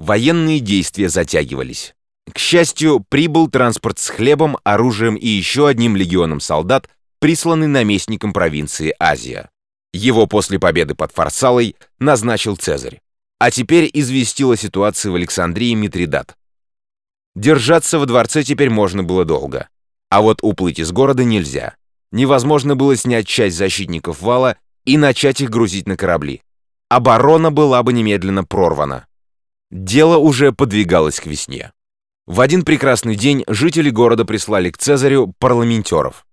Военные действия затягивались. К счастью, прибыл транспорт с хлебом, оружием и еще одним легионом солдат, присланный наместником провинции Азия. Его после победы под Фарсалой назначил Цезарь. А теперь известила ситуацию в Александрии Митридат. Держаться во дворце теперь можно было долго. А вот уплыть из города нельзя. Невозможно было снять часть защитников вала и начать их грузить на корабли. Оборона была бы немедленно прорвана. Дело уже подвигалось к весне. В один прекрасный день жители города прислали к Цезарю парламентеров.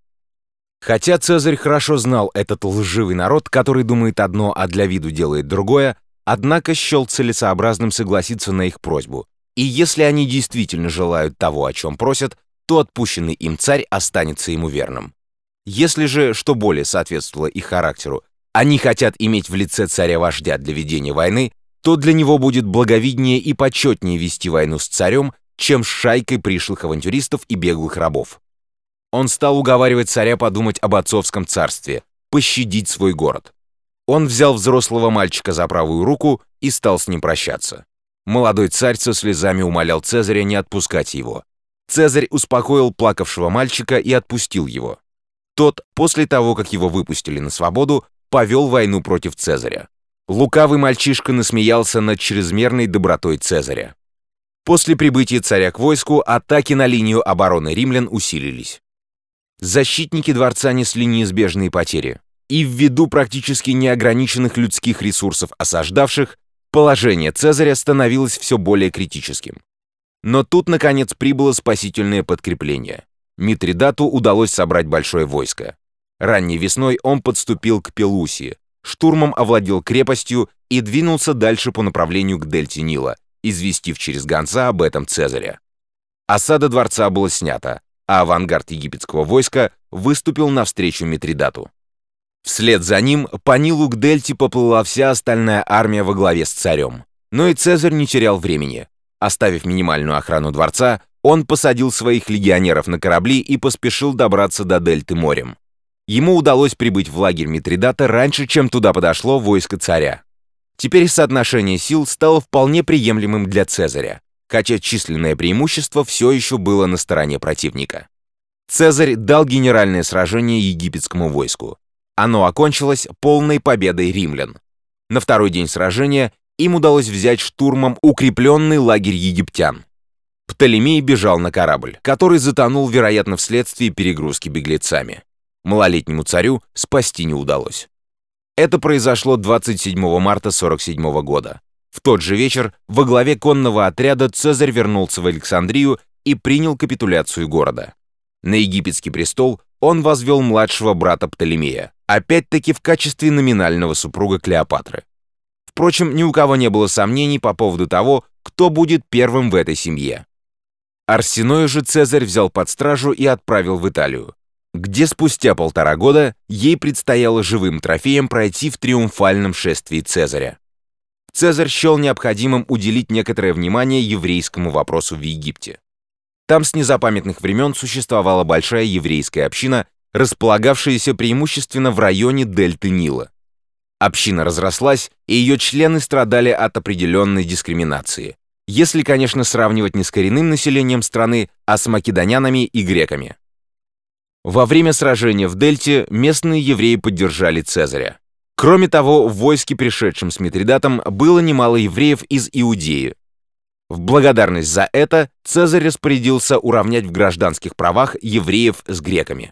Хотя Цезарь хорошо знал этот лживый народ, который думает одно, а для виду делает другое, однако счел целесообразным согласиться на их просьбу. И если они действительно желают того, о чем просят, то отпущенный им царь останется ему верным. Если же, что более соответствовало их характеру, они хотят иметь в лице царя-вождя для ведения войны, то для него будет благовиднее и почетнее вести войну с царем, чем с шайкой пришлых авантюристов и беглых рабов. Он стал уговаривать царя подумать об отцовском царстве, пощадить свой город. Он взял взрослого мальчика за правую руку и стал с ним прощаться. Молодой царь со слезами умолял Цезаря не отпускать его. Цезарь успокоил плакавшего мальчика и отпустил его. Тот, после того, как его выпустили на свободу, повел войну против Цезаря. Лукавый мальчишка насмеялся над чрезмерной добротой Цезаря. После прибытия царя к войску атаки на линию обороны римлян усилились. Защитники дворца несли неизбежные потери, и ввиду практически неограниченных людских ресурсов осаждавших, положение Цезаря становилось все более критическим. Но тут, наконец, прибыло спасительное подкрепление. Митридату удалось собрать большое войско. Ранней весной он подступил к Пелусии, штурмом овладел крепостью и двинулся дальше по направлению к дельте Нила, известив через гонца об этом Цезаря. Осада дворца была снята, а авангард египетского войска выступил навстречу Митридату. Вслед за ним по Нилу к Дельте поплыла вся остальная армия во главе с царем. Но и Цезарь не терял времени. Оставив минимальную охрану дворца, он посадил своих легионеров на корабли и поспешил добраться до Дельты морем. Ему удалось прибыть в лагерь Митридата раньше, чем туда подошло войско царя. Теперь соотношение сил стало вполне приемлемым для Цезаря, хотя численное преимущество все еще было на стороне противника. Цезарь дал генеральное сражение египетскому войску. Оно окончилось полной победой римлян. На второй день сражения им удалось взять штурмом укрепленный лагерь египтян. Птолемей бежал на корабль, который затонул, вероятно, вследствие перегрузки беглецами. Малолетнему царю спасти не удалось. Это произошло 27 марта 47 года. В тот же вечер во главе конного отряда Цезарь вернулся в Александрию и принял капитуляцию города. На египетский престол он возвел младшего брата Птолемея, опять-таки в качестве номинального супруга Клеопатры. Впрочем, ни у кого не было сомнений по поводу того, кто будет первым в этой семье. Арсеною же Цезарь взял под стражу и отправил в Италию где спустя полтора года ей предстояло живым трофеем пройти в триумфальном шествии Цезаря. Цезарь счел необходимым уделить некоторое внимание еврейскому вопросу в Египте. Там с незапамятных времен существовала большая еврейская община, располагавшаяся преимущественно в районе дельты Нила. Община разрослась, и ее члены страдали от определенной дискриминации, если, конечно, сравнивать не с коренным населением страны, а с македонянами и греками. Во время сражения в Дельте местные евреи поддержали Цезаря. Кроме того, в войске, пришедшем с Митридатом, было немало евреев из Иудеи. В благодарность за это Цезарь распорядился уравнять в гражданских правах евреев с греками.